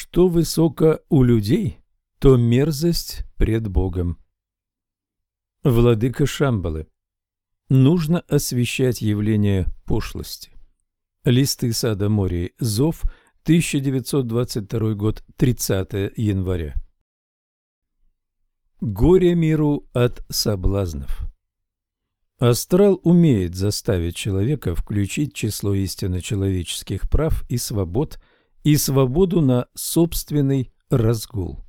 Что высоко у людей, то мерзость пред Богом. Владыка Шамбалы. Нужно освещать явление пошлости. Листы сада Мории. Зов. 1922 год. 30 января. Горе миру от соблазнов. Астрал умеет заставить человека включить число истинно человеческих прав и свобод – и свободу на собственный разгул.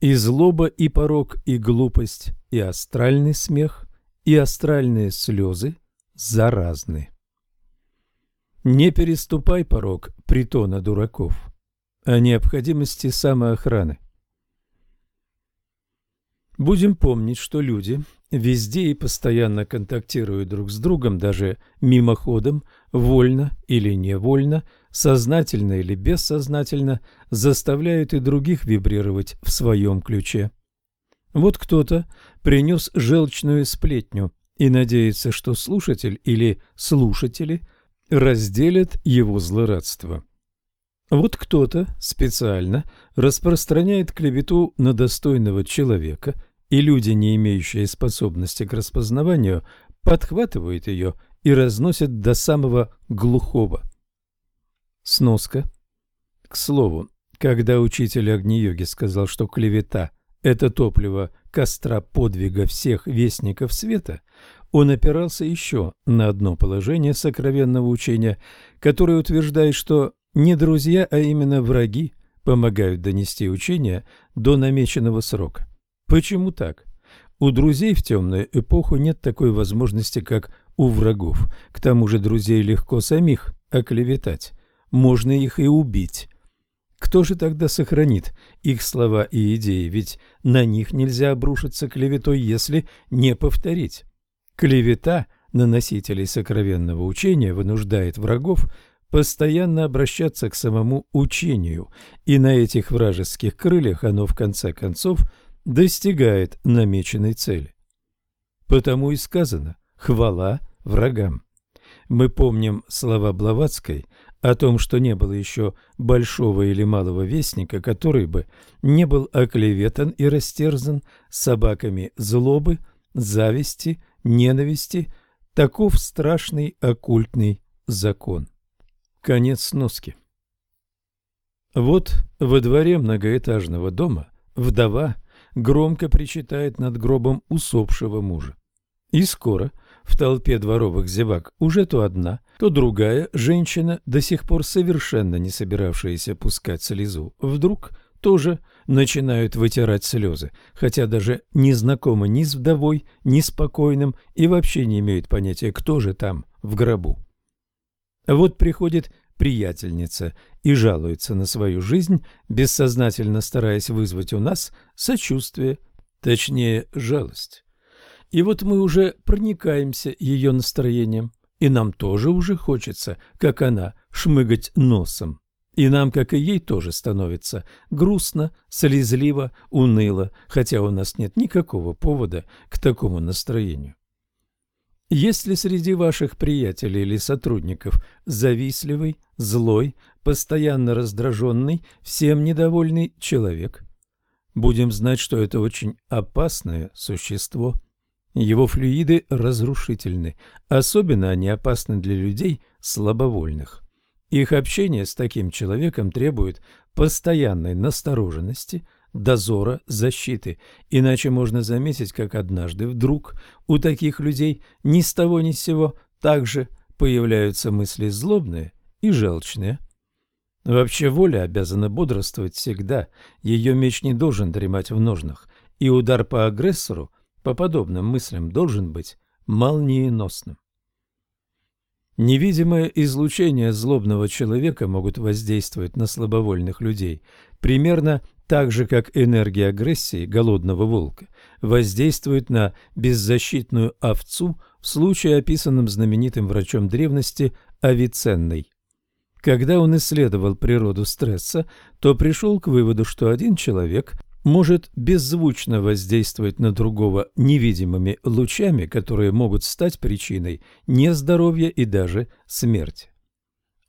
И злоба, и порог, и глупость, и астральный смех, и астральные слезы заразны. Не переступай порог притона дураков о необходимости самоохраны. Будем помнить, что люди везде и постоянно контактируют друг с другом, даже мимоходом, вольно или невольно, сознательно или бессознательно, заставляют и других вибрировать в своем ключе. Вот кто-то принес желчную сплетню и надеется, что слушатель или слушатели разделят его злорадство. Вот кто-то специально распространяет клевету на достойного человека, и люди, не имеющие способности к распознаванию, подхватывают ее и разносят до самого глухого. Сноска. К слову, когда учитель Агни-йоги сказал, что клевета – это топливо костра подвига всех вестников света, он опирался еще на одно положение сокровенного учения, которое утверждает, что не друзья, а именно враги помогают донести учение до намеченного срока. Почему так? У друзей в темную эпоху нет такой возможности, как у врагов. К тому же друзей легко самих оклеветать. Можно их и убить. Кто же тогда сохранит их слова и идеи, ведь на них нельзя обрушиться клеветой, если не повторить. Клевета на носителей сокровенного учения вынуждает врагов постоянно обращаться к самому учению, и на этих вражеских крыльях оно в конце концов достигает намеченной цели. Потому и сказано «хвала врагам». Мы помним слова Блаватской о том, что не было еще большого или малого вестника, который бы не был оклеветан и растерзан собаками злобы, зависти, ненависти, таков страшный оккультный закон. Конец сноски. Вот во дворе многоэтажного дома вдова громко причитает над гробом усопшего мужа. И скоро в толпе дворовых зевак уже то одна, то другая женщина, до сих пор совершенно не собиравшаяся пускать слезу, вдруг тоже начинают вытирать слезы, хотя даже не знакомы ни с вдовой, ни с покойным и вообще не имеют понятия, кто же там в гробу. Вот приходит приятельница и жалуется на свою жизнь, бессознательно стараясь вызвать у нас сочувствие, точнее жалость. И вот мы уже проникаемся ее настроением, и нам тоже уже хочется, как она, шмыгать носом. И нам, как и ей, тоже становится грустно, слезливо, уныло, хотя у нас нет никакого повода к такому настроению. Есть ли среди ваших приятелей или сотрудников завистливый, злой, постоянно раздраженный, всем недовольный человек? Будем знать, что это очень опасное существо. Его флюиды разрушительны, особенно они опасны для людей слабовольных. Их общение с таким человеком требует постоянной настороженности, дозора, защиты, иначе можно заметить, как однажды вдруг у таких людей ни с того ни с сего также появляются мысли злобные и желчные. Вообще воля обязана бодрствовать всегда, ее меч не должен дремать в ножнах, и удар по агрессору по подобным мыслям должен быть молниеносным. Невидимое излучение злобного человека могут воздействовать на слабовольных людей, примерно так же, как энергия агрессии голодного волка воздействует на беззащитную овцу в случае, описанном знаменитым врачом древности Авиценной. Когда он исследовал природу стресса, то пришел к выводу, что один человек может беззвучно воздействовать на другого невидимыми лучами, которые могут стать причиной нездоровья и даже смерти.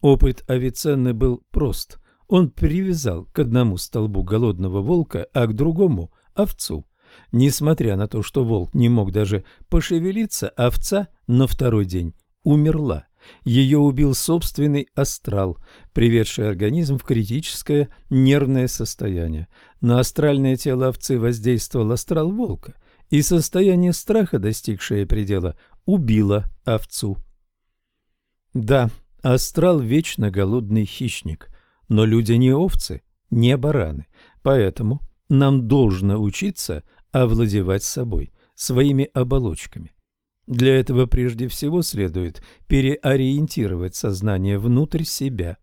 Опыт Авиценны был прост – Он привязал к одному столбу голодного волка, а к другому – овцу. Несмотря на то, что волк не мог даже пошевелиться, овца на второй день умерла. Ее убил собственный астрал, приведший организм в критическое нервное состояние. На астральное тело овцы воздействовал астрал волка, и состояние страха, достигшее предела, убило овцу. Да, астрал – вечно голодный хищник, но люди не овцы, не бараны, поэтому нам должно учиться овладевать собой, своими оболочками. Для этого прежде всего следует переориентировать сознание внутрь себя.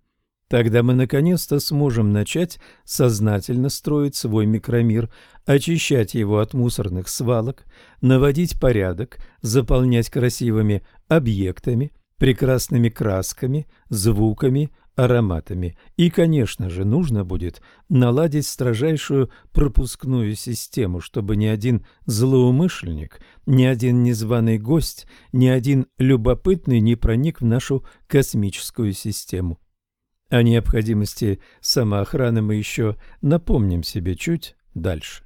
Тогда мы наконец-то сможем начать сознательно строить свой микромир, очищать его от мусорных свалок, наводить порядок, заполнять красивыми объектами, прекрасными красками, звуками, ароматами. И, конечно же, нужно будет наладить строжайшую пропускную систему, чтобы ни один злоумышленник, ни один незваный гость, ни один любопытный не проник в нашу космическую систему. О необходимости самоохраны мы еще напомним себе чуть дальше.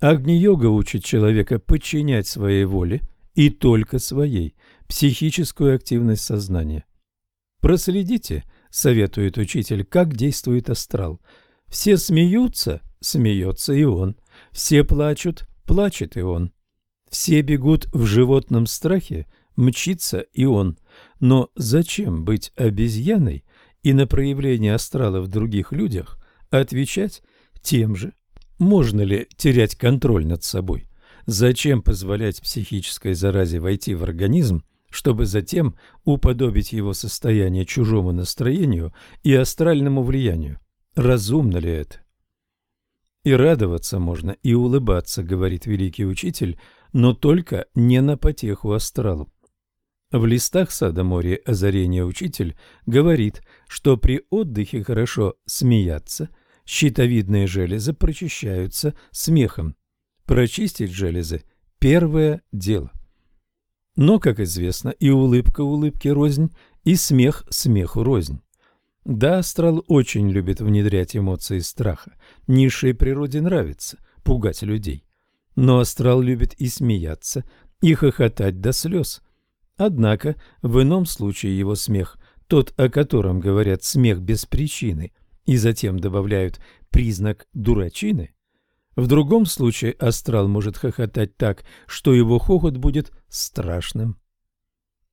Агни-йога учит человека подчинять своей воле и только своей психическую активность сознания. Проследите, советует учитель, как действует астрал. Все смеются, смеется и он. Все плачут, плачет и он. Все бегут в животном страхе, мчится и он. Но зачем быть обезьяной и на проявление астрала в других людях отвечать тем же? Можно ли терять контроль над собой? Зачем позволять психической заразе войти в организм чтобы затем уподобить его состояние чужому настроению и астральному влиянию. Разумно ли это? И радоваться можно, и улыбаться, говорит великий учитель, но только не на потеху астралу. В листах сада моря озарения учитель говорит, что при отдыхе хорошо смеяться, щитовидные железы прочищаются смехом. Прочистить железы – первое дело – но, как известно, и улыбка улыбки рознь, и смех смеху рознь. Да, астрал очень любит внедрять эмоции страха. Низшей природе нравится пугать людей. Но астрал любит и смеяться, и хохотать до слез. Однако в ином случае его смех, тот, о котором говорят смех без причины, и затем добавляют признак дурачины, в другом случае астрал может хохотать так, что его хохот будет страшным.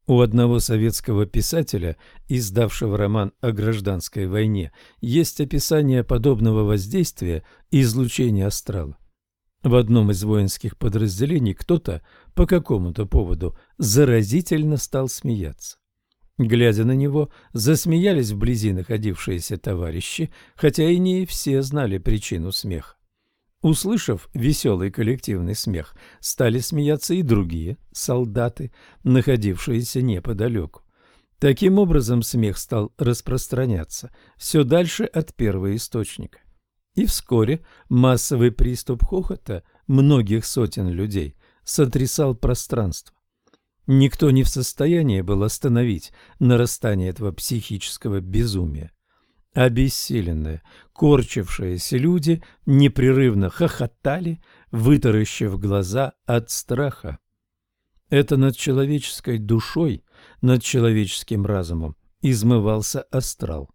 У одного советского писателя, издавшего роман о гражданской войне, есть описание подобного воздействия излучения астрала. В одном из воинских подразделений кто-то по какому-то поводу заразительно стал смеяться. Глядя на него, засмеялись вблизи находившиеся товарищи, хотя и не все знали причину смеха. Услышав веселый коллективный смех, стали смеяться и другие солдаты, находившиеся неподалеку. Таким образом смех стал распространяться все дальше от первого источника. И вскоре массовый приступ хохота многих сотен людей сотрясал пространство. Никто не в состоянии был остановить нарастание этого психического безумия. Обессиленные, корчившиеся люди непрерывно хохотали, вытаращив глаза от страха. Это над человеческой душой, над человеческим разумом измывался астрал.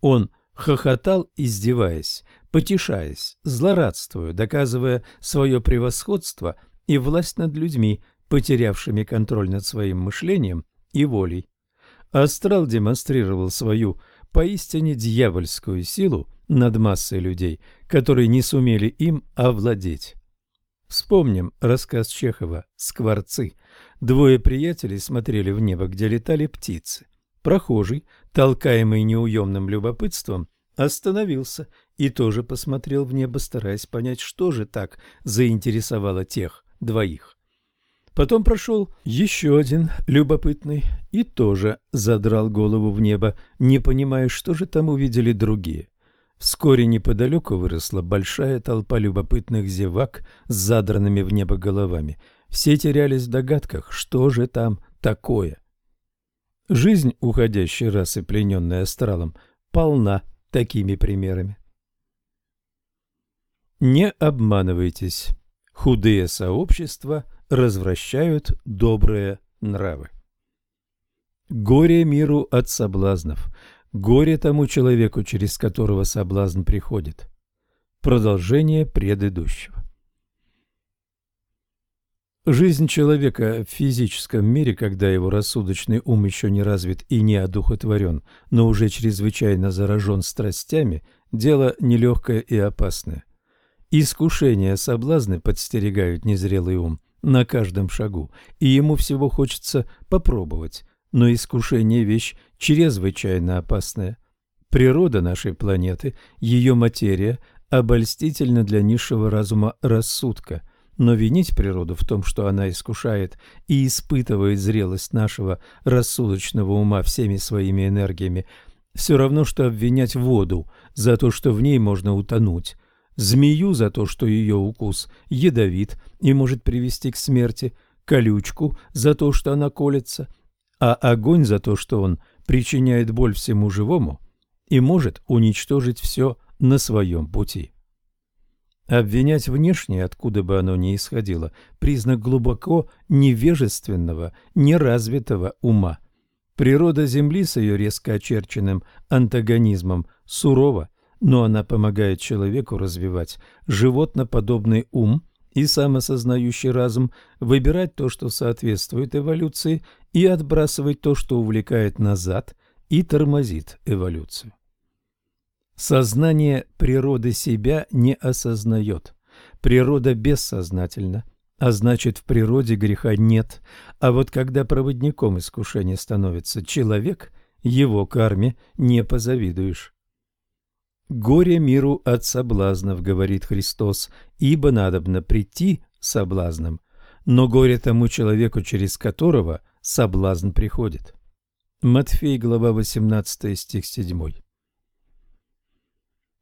Он хохотал, издеваясь, потешаясь, злорадствуя, доказывая свое превосходство и власть над людьми, потерявшими контроль над своим мышлением и волей. Астрал демонстрировал свою поистине дьявольскую силу над массой людей, которые не сумели им овладеть. Вспомним рассказ Чехова «Скворцы». Двое приятелей смотрели в небо, где летали птицы. Прохожий, толкаемый неуемным любопытством, остановился и тоже посмотрел в небо, стараясь понять, что же так заинтересовало тех двоих. Потом прошел еще один любопытный и тоже задрал голову в небо, не понимая, что же там увидели другие. Вскоре неподалеку выросла большая толпа любопытных зевак с задранными в небо головами. Все терялись в догадках, что же там такое. Жизнь уходящей расы, плененной астралом, полна такими примерами. Не обманывайтесь. Худые сообщества развращают добрые нравы. Горе миру от соблазнов, горе тому человеку, через которого соблазн приходит. Продолжение предыдущего. Жизнь человека в физическом мире, когда его рассудочный ум еще не развит и не одухотворен, но уже чрезвычайно заражен страстями, дело нелегкое и опасное. Искушения, соблазны подстерегают незрелый ум на каждом шагу, и ему всего хочется попробовать, но искушение – вещь чрезвычайно опасная. Природа нашей планеты, ее материя, обольстительна для низшего разума рассудка – но винить природу в том, что она искушает и испытывает зрелость нашего рассудочного ума всеми своими энергиями, все равно, что обвинять воду за то, что в ней можно утонуть, змею за то, что ее укус ядовит и может привести к смерти, колючку за то, что она колется, а огонь за то, что он причиняет боль всему живому и может уничтожить все на своем пути. Обвинять внешнее, откуда бы оно ни исходило, признак глубоко невежественного, неразвитого ума. Природа Земли с ее резко очерченным антагонизмом сурова, но она помогает человеку развивать животноподобный ум и самосознающий разум, выбирать то, что соответствует эволюции, и отбрасывать то, что увлекает назад и тормозит эволюцию. Сознание природы себя не осознает. Природа бессознательна, а значит в природе греха нет. А вот когда проводником искушения становится человек, его карме не позавидуешь. «Горе миру от соблазнов», — говорит Христос, — «ибо надобно прийти соблазном, но горе тому человеку, через которого соблазн приходит». Матфей, глава 18, стих 7.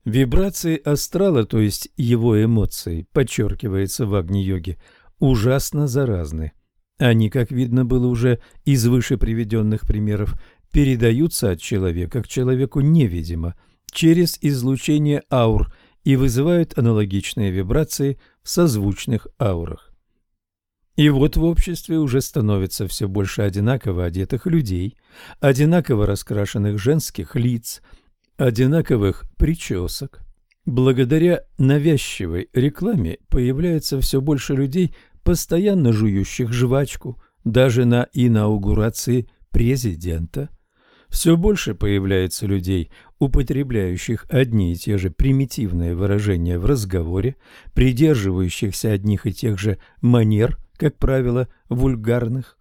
Вибрации астрала, то есть его эмоции, подчеркивается в Агни-йоге, ужасно заразны. Они, как видно было уже из выше приведенных примеров, передаются от человека к человеку невидимо, через излучение аур и вызывают аналогичные вибрации в созвучных аурах. И вот в обществе уже становится все больше одинаково одетых людей, одинаково раскрашенных женских лиц – одинаковых причесок. Благодаря навязчивой рекламе появляется все больше людей, постоянно жующих жвачку, даже на инаугурации президента. Все больше появляется людей, употребляющих одни и те же примитивные выражения в разговоре, придерживающихся одних и тех же манер, как правило, вульгарных.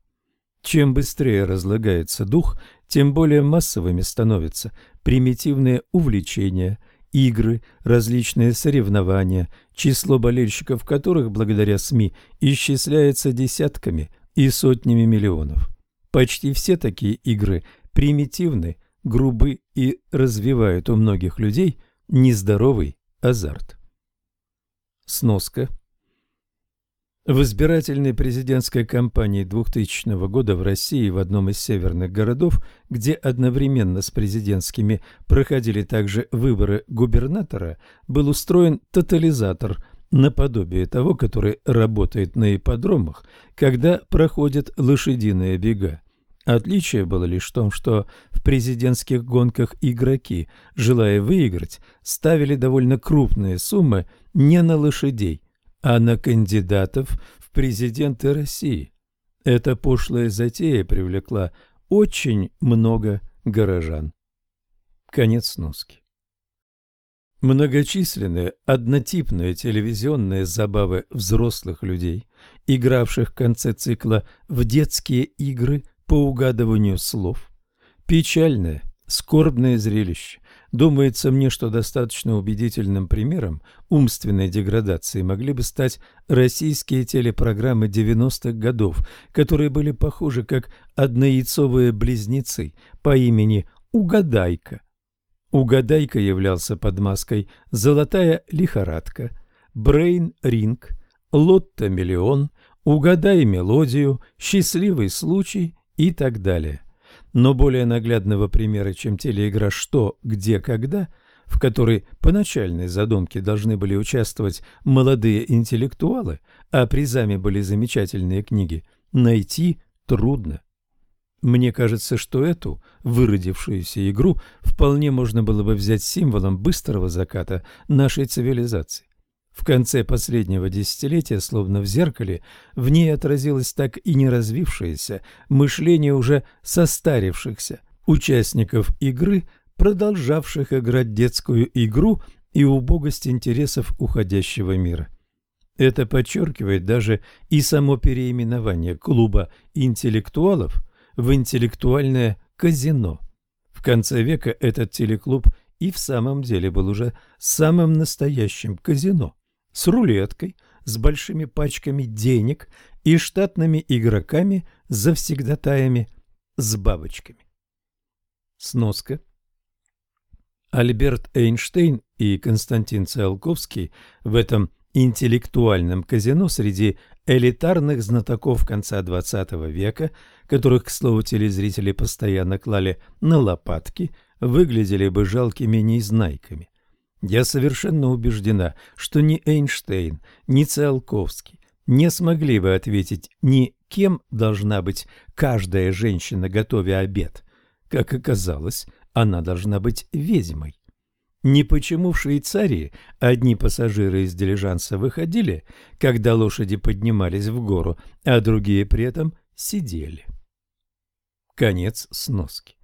Чем быстрее разлагается дух, тем более массовыми становятся примитивные увлечения, игры, различные соревнования, число болельщиков которых благодаря СМИ исчисляется десятками и сотнями миллионов. Почти все такие игры примитивны, грубы и развивают у многих людей нездоровый азарт. Сноска в избирательной президентской кампании 2000 года в России в одном из северных городов, где одновременно с президентскими проходили также выборы губернатора, был устроен тотализатор наподобие того, который работает на ипподромах, когда проходят лошадиные бега. Отличие было лишь в том, что в президентских гонках игроки, желая выиграть, ставили довольно крупные суммы не на лошадей, а на кандидатов в президенты России. Эта пошлая затея привлекла очень много горожан. Конец носки. Многочисленные однотипные телевизионные забавы взрослых людей, игравших в конце цикла в детские игры по угадыванию слов, печальное, скорбное зрелище, Думается мне, что достаточно убедительным примером умственной деградации могли бы стать российские телепрограммы 90-х годов, которые были похожи как однояйцовые близнецы по имени «Угадайка». «Угадайка» являлся под маской «Золотая лихорадка», «Брейн Ринг», «Лотто Миллион», «Угадай мелодию», «Счастливый случай» и так далее. Но более наглядного примера, чем телеигра «Что, где, когда», в которой по начальной задумке должны были участвовать молодые интеллектуалы, а призами были замечательные книги, найти трудно. Мне кажется, что эту выродившуюся игру вполне можно было бы взять символом быстрого заката нашей цивилизации. В конце последнего десятилетия, словно в зеркале, в ней отразилось так и не развившееся мышление уже состарившихся участников игры, продолжавших играть детскую игру и убогость интересов уходящего мира. Это подчеркивает даже и само переименование клуба интеллектуалов в интеллектуальное казино. В конце века этот телеклуб и в самом деле был уже самым настоящим казино с рулеткой, с большими пачками денег и штатными игроками, завсегдатаями, с бабочками. Сноска. Альберт Эйнштейн и Константин Циолковский в этом интеллектуальном казино среди элитарных знатоков конца XX века, которых, к слову, телезрители постоянно клали на лопатки, выглядели бы жалкими незнайками. Я совершенно убеждена, что ни Эйнштейн, ни Циолковский не смогли бы ответить ни кем должна быть каждая женщина, готовя обед. Как оказалось, она должна быть ведьмой. Не почему в Швейцарии одни пассажиры из дилижанса выходили, когда лошади поднимались в гору, а другие при этом сидели. Конец сноски.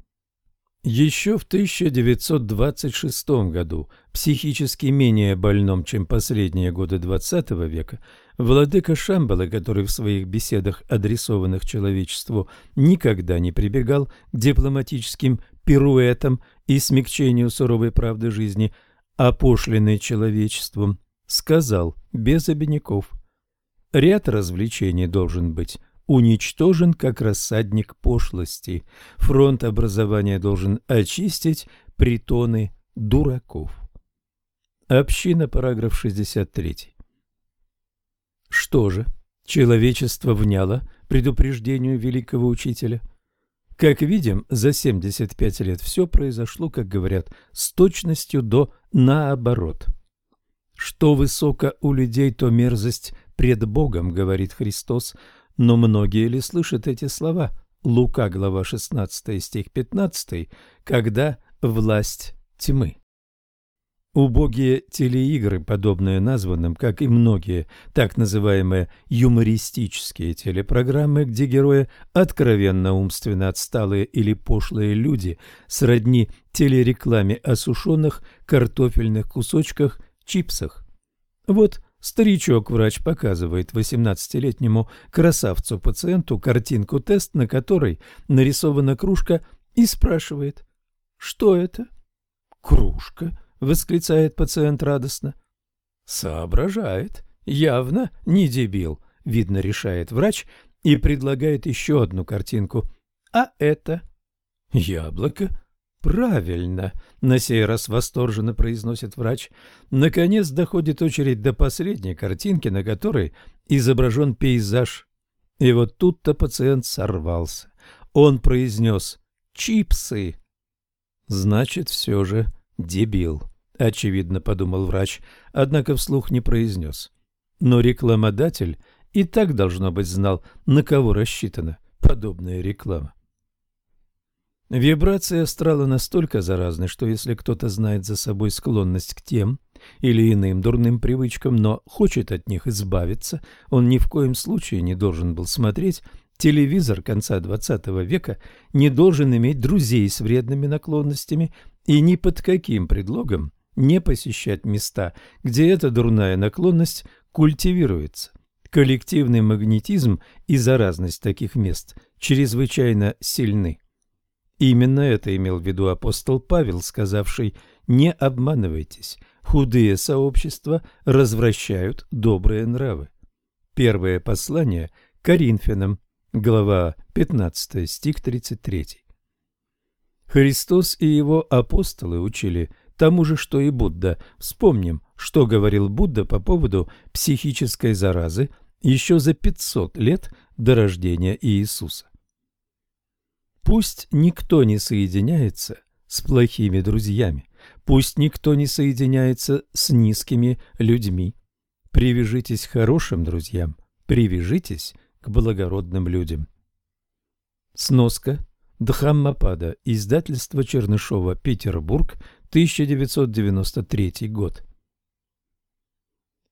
Еще в 1926 году, психически менее больном, чем последние годы XX века, владыка Шамбала, который в своих беседах, адресованных человечеству, никогда не прибегал к дипломатическим пируэтам и смягчению суровой правды жизни, опошленной человечеством, сказал без обиняков «Ряд развлечений должен быть уничтожен как рассадник пошлости. Фронт образования должен очистить притоны дураков. Община, параграф 63. Что же, человечество вняло предупреждению великого учителя? Как видим, за 75 лет все произошло, как говорят, с точностью до наоборот. Что высоко у людей, то мерзость пред Богом, говорит Христос, но многие ли слышат эти слова? Лука, глава 16, стих 15, когда власть тьмы. Убогие телеигры, подобные названным, как и многие так называемые юмористические телепрограммы, где герои откровенно умственно отсталые или пошлые люди, сродни телерекламе о сушеных картофельных кусочках, чипсах. Вот Старичок-врач показывает 18-летнему красавцу-пациенту картинку-тест, на которой нарисована кружка, и спрашивает, что это? «Кружка», — восклицает пациент радостно. «Соображает. Явно не дебил», — видно решает врач и предлагает еще одну картинку. «А это?» «Яблоко», «Правильно!» — на сей раз восторженно произносит врач. Наконец доходит очередь до последней картинки, на которой изображен пейзаж. И вот тут-то пациент сорвался. Он произнес «чипсы». «Значит, все же дебил», — очевидно подумал врач, однако вслух не произнес. Но рекламодатель и так, должно быть, знал, на кого рассчитана подобная реклама. Вибрации астрала настолько заразны, что если кто-то знает за собой склонность к тем или иным дурным привычкам, но хочет от них избавиться, он ни в коем случае не должен был смотреть телевизор конца XX века, не должен иметь друзей с вредными наклонностями и ни под каким предлогом не посещать места, где эта дурная наклонность культивируется. Коллективный магнетизм и заразность таких мест чрезвычайно сильны. Именно это имел в виду апостол Павел, сказавший «Не обманывайтесь, худые сообщества развращают добрые нравы». Первое послание Коринфянам, глава 15, стих 33. Христос и его апостолы учили тому же, что и Будда. Вспомним, что говорил Будда по поводу психической заразы еще за 500 лет до рождения Иисуса. Пусть никто не соединяется с плохими друзьями, пусть никто не соединяется с низкими людьми. Привяжитесь к хорошим друзьям, привяжитесь к благородным людям. Сноска. Дхаммапада. Издательство Чернышова. Петербург. 1993 год.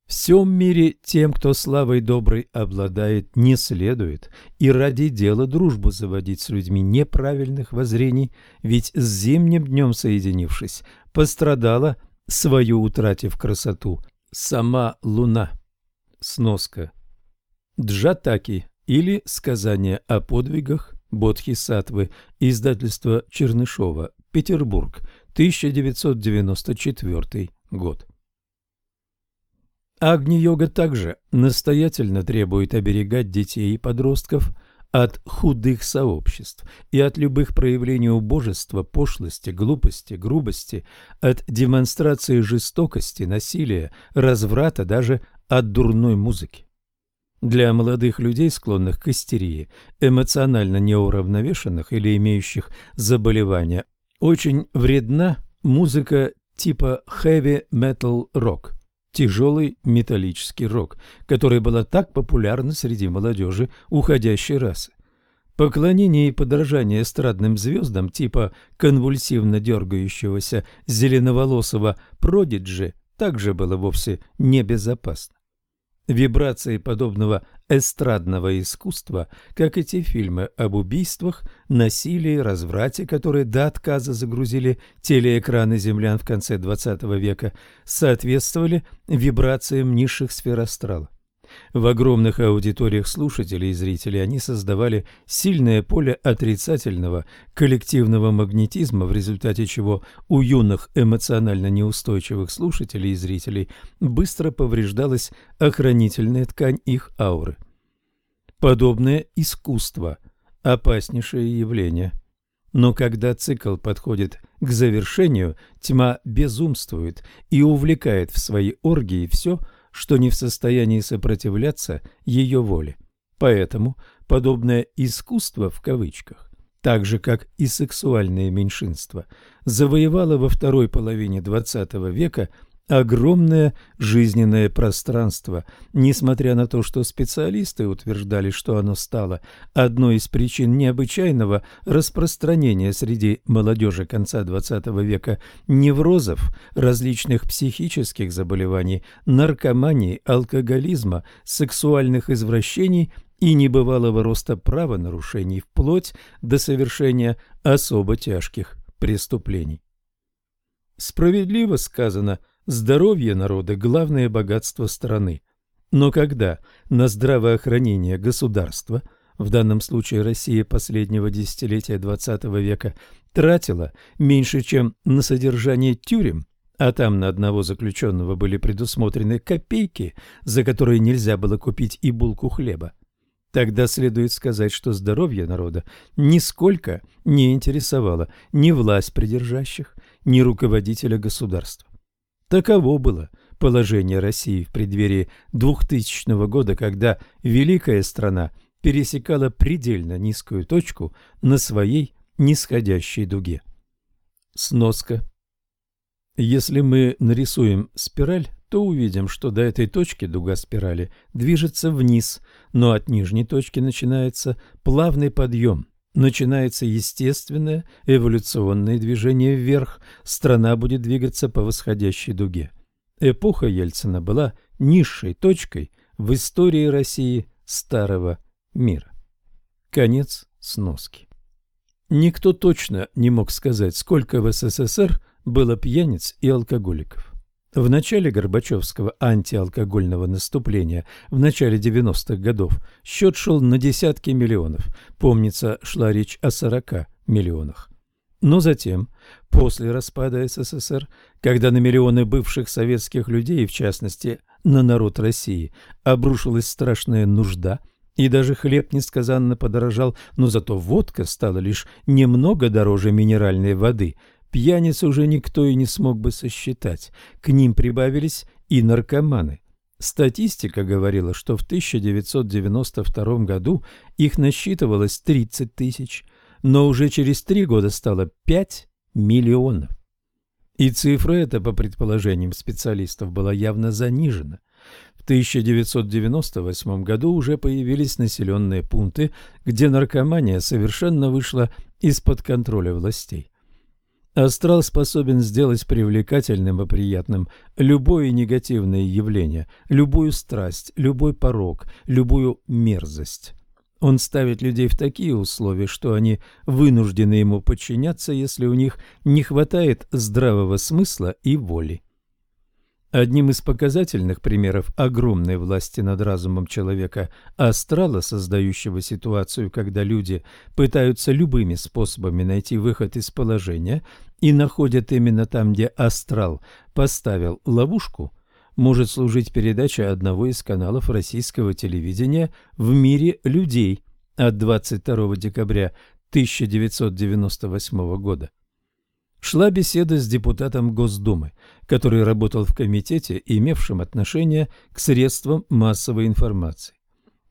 Всем мире тем, кто славой доброй обладает, не следует и ради дела дружбу заводить с людьми неправильных воззрений, ведь с зимним днем соединившись, пострадала, свою утратив красоту, сама луна. Сноска. Джатаки или сказание о подвигах Бодхисаттвы, издательство Чернышова, Петербург, 1994 год. Агни-йога также настоятельно требует оберегать детей и подростков от худых сообществ и от любых проявлений убожества, пошлости, глупости, грубости, от демонстрации жестокости, насилия, разврата, даже от дурной музыки. Для молодых людей, склонных к истерии, эмоционально неуравновешенных или имеющих заболевания, очень вредна музыка типа heavy metal rock, тяжелый металлический рок, которая была так популярна среди молодежи уходящей расы. Поклонение и подражание эстрадным звездам типа конвульсивно дергающегося зеленоволосого продиджи также было вовсе небезопасно. Вибрации подобного эстрадного искусства, как и те фильмы об убийствах, насилии, разврате, которые до отказа загрузили телеэкраны землян в конце XX века, соответствовали вибрациям низших сфер астрала. В огромных аудиториях слушателей и зрителей они создавали сильное поле отрицательного коллективного магнетизма, в результате чего у юных эмоционально неустойчивых слушателей и зрителей быстро повреждалась охранительная ткань их ауры. Подобное искусство – опаснейшее явление. Но когда цикл подходит к завершению, тьма безумствует и увлекает в свои оргии все – что не в состоянии сопротивляться ее воле. Поэтому подобное «искусство» в кавычках, так же как и сексуальное меньшинство, завоевало во второй половине XX века огромное жизненное пространство, несмотря на то, что специалисты утверждали, что оно стало одной из причин необычайного распространения среди молодежи конца XX века неврозов, различных психических заболеваний, наркомании, алкоголизма, сексуальных извращений и небывалого роста правонарушений вплоть до совершения особо тяжких преступлений. Справедливо сказано – Здоровье народа – главное богатство страны. Но когда на здравоохранение государства, в данном случае Россия последнего десятилетия XX века, тратила меньше, чем на содержание тюрем, а там на одного заключенного были предусмотрены копейки, за которые нельзя было купить и булку хлеба, Тогда следует сказать, что здоровье народа нисколько не интересовало ни власть придержащих, ни руководителя государства. Таково было положение России в преддверии 2000 года, когда великая страна пересекала предельно низкую точку на своей нисходящей дуге. Сноска. Если мы нарисуем спираль, то увидим, что до этой точки дуга спирали движется вниз, но от нижней точки начинается плавный подъем, начинается естественное эволюционное движение вверх, страна будет двигаться по восходящей дуге. Эпоха Ельцина была низшей точкой в истории России старого мира. Конец сноски. Никто точно не мог сказать, сколько в СССР было пьяниц и алкоголиков. В начале Горбачевского антиалкогольного наступления в начале 90-х годов счет шел на десятки миллионов, помнится, шла речь о 40 миллионах. Но затем, после распада СССР, когда на миллионы бывших советских людей, в частности на народ России, обрушилась страшная нужда, и даже хлеб несказанно подорожал, но зато водка стала лишь немного дороже минеральной воды – Пьяниц уже никто и не смог бы сосчитать. К ним прибавились и наркоманы. Статистика говорила, что в 1992 году их насчитывалось 30 тысяч. но уже через три года стало 5 миллионов. И цифра эта, по предположениям специалистов, была явно занижена. В 1998 году уже появились населенные пункты, где наркомания совершенно вышла из-под контроля властей. Астрал способен сделать привлекательным и приятным любое негативное явление, любую страсть, любой порог, любую мерзость. Он ставит людей в такие условия, что они вынуждены ему подчиняться, если у них не хватает здравого смысла и воли. Одним из показательных примеров огромной власти над разумом человека астрала, создающего ситуацию, когда люди пытаются любыми способами найти выход из положения и находят именно там, где астрал поставил ловушку – может служить передача одного из каналов российского телевидения «В мире людей» от 22 декабря 1998 года. Шла беседа с депутатом Госдумы, который работал в комитете, имевшем отношение к средствам массовой информации.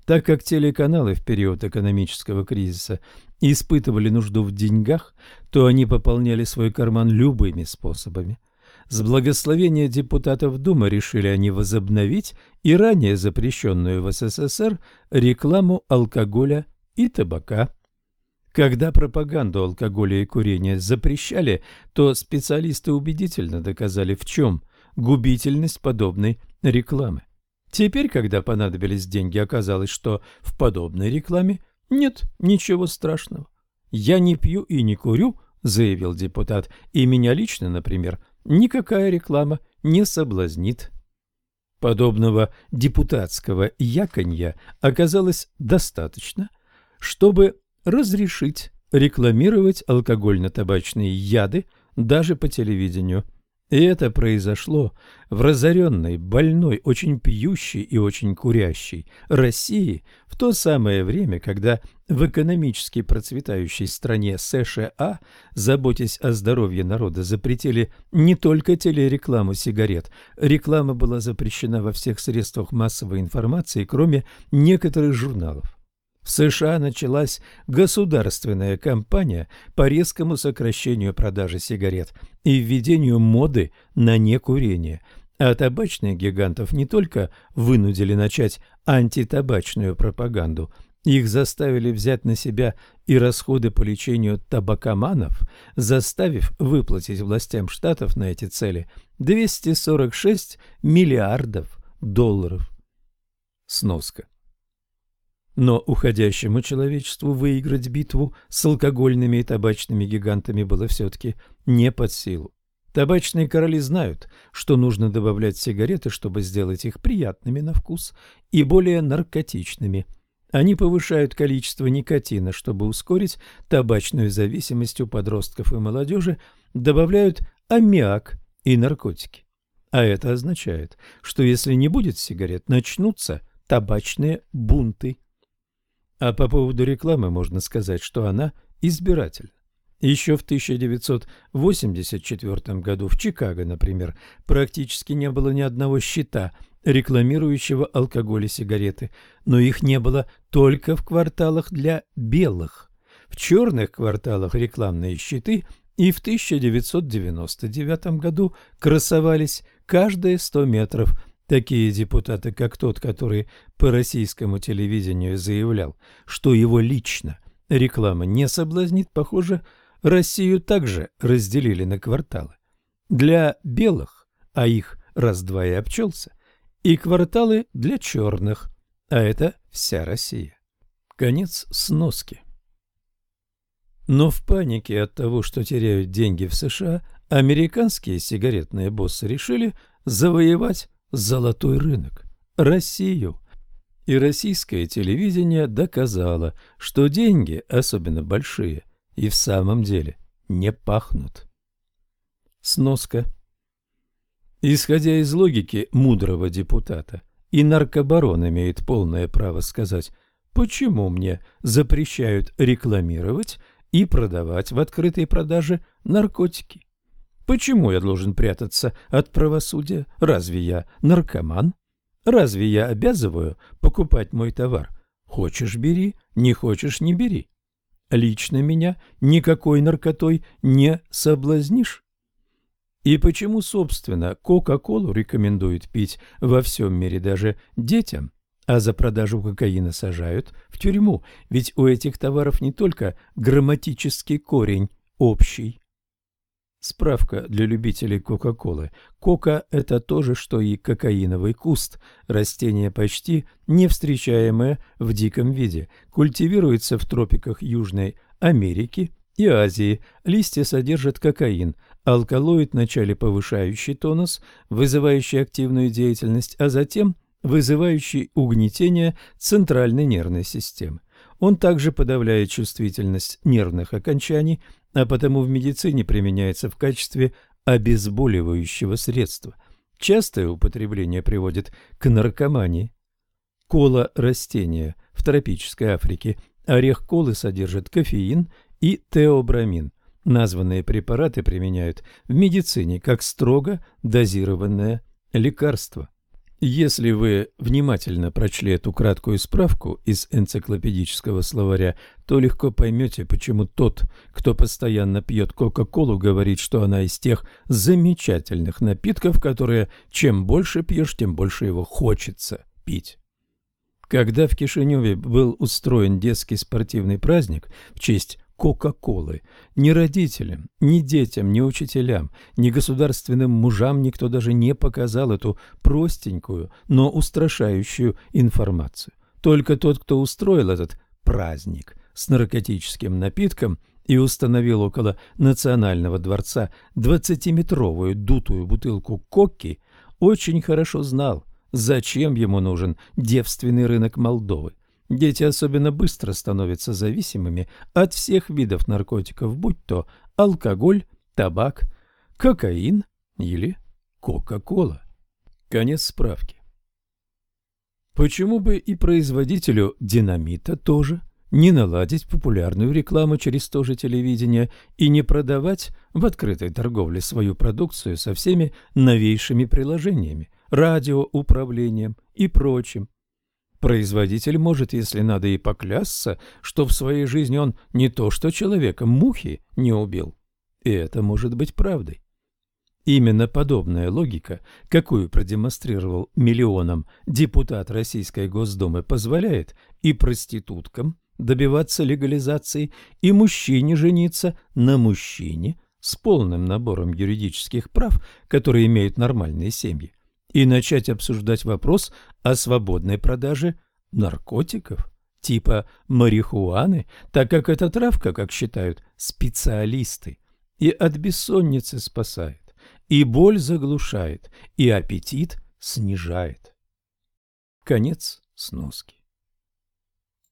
Так как телеканалы в период экономического кризиса испытывали нужду в деньгах, то они пополняли свой карман любыми способами – с благословения депутатов Думы решили они возобновить и ранее запрещенную в СССР рекламу алкоголя и табака. Когда пропаганду алкоголя и курения запрещали, то специалисты убедительно доказали, в чем губительность подобной рекламы. Теперь, когда понадобились деньги, оказалось, что в подобной рекламе нет ничего страшного. «Я не пью и не курю», — заявил депутат, — «и меня лично, например, никакая реклама не соблазнит. Подобного депутатского яконья оказалось достаточно, чтобы разрешить рекламировать алкогольно-табачные яды даже по телевидению – и это произошло в разоренной, больной, очень пьющей и очень курящей России в то самое время, когда в экономически процветающей стране США, заботясь о здоровье народа, запретили не только телерекламу сигарет. Реклама была запрещена во всех средствах массовой информации, кроме некоторых журналов. В США началась государственная кампания по резкому сокращению продажи сигарет и введению моды на некурение. А табачных гигантов не только вынудили начать антитабачную пропаганду, их заставили взять на себя и расходы по лечению табакоманов, заставив выплатить властям штатов на эти цели 246 миллиардов долларов. Сноска. Но уходящему человечеству выиграть битву с алкогольными и табачными гигантами было все-таки не под силу. Табачные короли знают, что нужно добавлять сигареты, чтобы сделать их приятными на вкус и более наркотичными. Они повышают количество никотина, чтобы ускорить табачную зависимость у подростков и молодежи, добавляют аммиак и наркотики. А это означает, что если не будет сигарет, начнутся табачные бунты. А по поводу рекламы можно сказать, что она избирательна. Еще в 1984 году в Чикаго, например, практически не было ни одного щита, рекламирующего алкоголь и сигареты, но их не было только в кварталах для белых. В черных кварталах рекламные щиты и в 1999 году красовались каждые 100 метров – Такие депутаты, как тот, который по российскому телевидению заявлял, что его лично реклама не соблазнит, похоже, Россию также разделили на кварталы. Для белых, а их раз-два и обчелся, и кварталы для черных, а это вся Россия. Конец сноски. Но в панике от того, что теряют деньги в США, американские сигаретные боссы решили завоевать золотой рынок – Россию. И российское телевидение доказало, что деньги, особенно большие, и в самом деле не пахнут. Сноска. Исходя из логики мудрого депутата, и наркобарон имеет полное право сказать, почему мне запрещают рекламировать и продавать в открытой продаже наркотики. Почему я должен прятаться от правосудия? Разве я наркоман? Разве я обязываю покупать мой товар? Хочешь – бери, не хочешь – не бери. лично меня никакой наркотой не соблазнишь? И почему, собственно, Кока-Колу рекомендуют пить во всем мире даже детям, а за продажу кокаина сажают в тюрьму, ведь у этих товаров не только грамматический корень общий. Справка для любителей Кока-Колы. Кока – это то же, что и кокаиновый куст. Растение почти не встречаемое в диком виде. Культивируется в тропиках Южной Америки и Азии. Листья содержат кокаин, алкалоид вначале повышающий тонус, вызывающий активную деятельность, а затем вызывающий угнетение центральной нервной системы. Он также подавляет чувствительность нервных окончаний, а потому в медицине применяется в качестве обезболивающего средства. Частое употребление приводит к наркомании. Кола растения в тропической Африке. Орех колы содержит кофеин и теобрамин. Названные препараты применяют в медицине как строго дозированное лекарство. Если вы внимательно прочли эту краткую справку из энциклопедического словаря, то легко поймете, почему тот, кто постоянно пьет Кока-Колу, говорит, что она из тех замечательных напитков, которые чем больше пьешь, тем больше его хочется пить. Когда в Кишиневе был устроен детский спортивный праздник в честь Кока-Колы. Ни родителям, ни детям, ни учителям, ни государственным мужам никто даже не показал эту простенькую, но устрашающую информацию. Только тот, кто устроил этот праздник с наркотическим напитком и установил около Национального дворца двадцатиметровую дутую бутылку коки, очень хорошо знал, зачем ему нужен девственный рынок Молдовы. Дети особенно быстро становятся зависимыми от всех видов наркотиков, будь то алкоголь, табак, кокаин или кока-кола. Конец справки. Почему бы и производителю динамита тоже не наладить популярную рекламу через то же телевидение и не продавать в открытой торговле свою продукцию со всеми новейшими приложениями, радиоуправлением и прочим, Производитель может, если надо, и поклясться, что в своей жизни он не то что человека, мухи не убил. И это может быть правдой. Именно подобная логика, какую продемонстрировал миллионам депутат Российской Госдумы, позволяет и проституткам добиваться легализации, и мужчине жениться на мужчине с полным набором юридических прав, которые имеют нормальные семьи, и начать обсуждать вопрос о свободной продаже наркотиков типа марихуаны, так как эта травка, как считают специалисты, и от бессонницы спасает, и боль заглушает, и аппетит снижает. Конец сноски.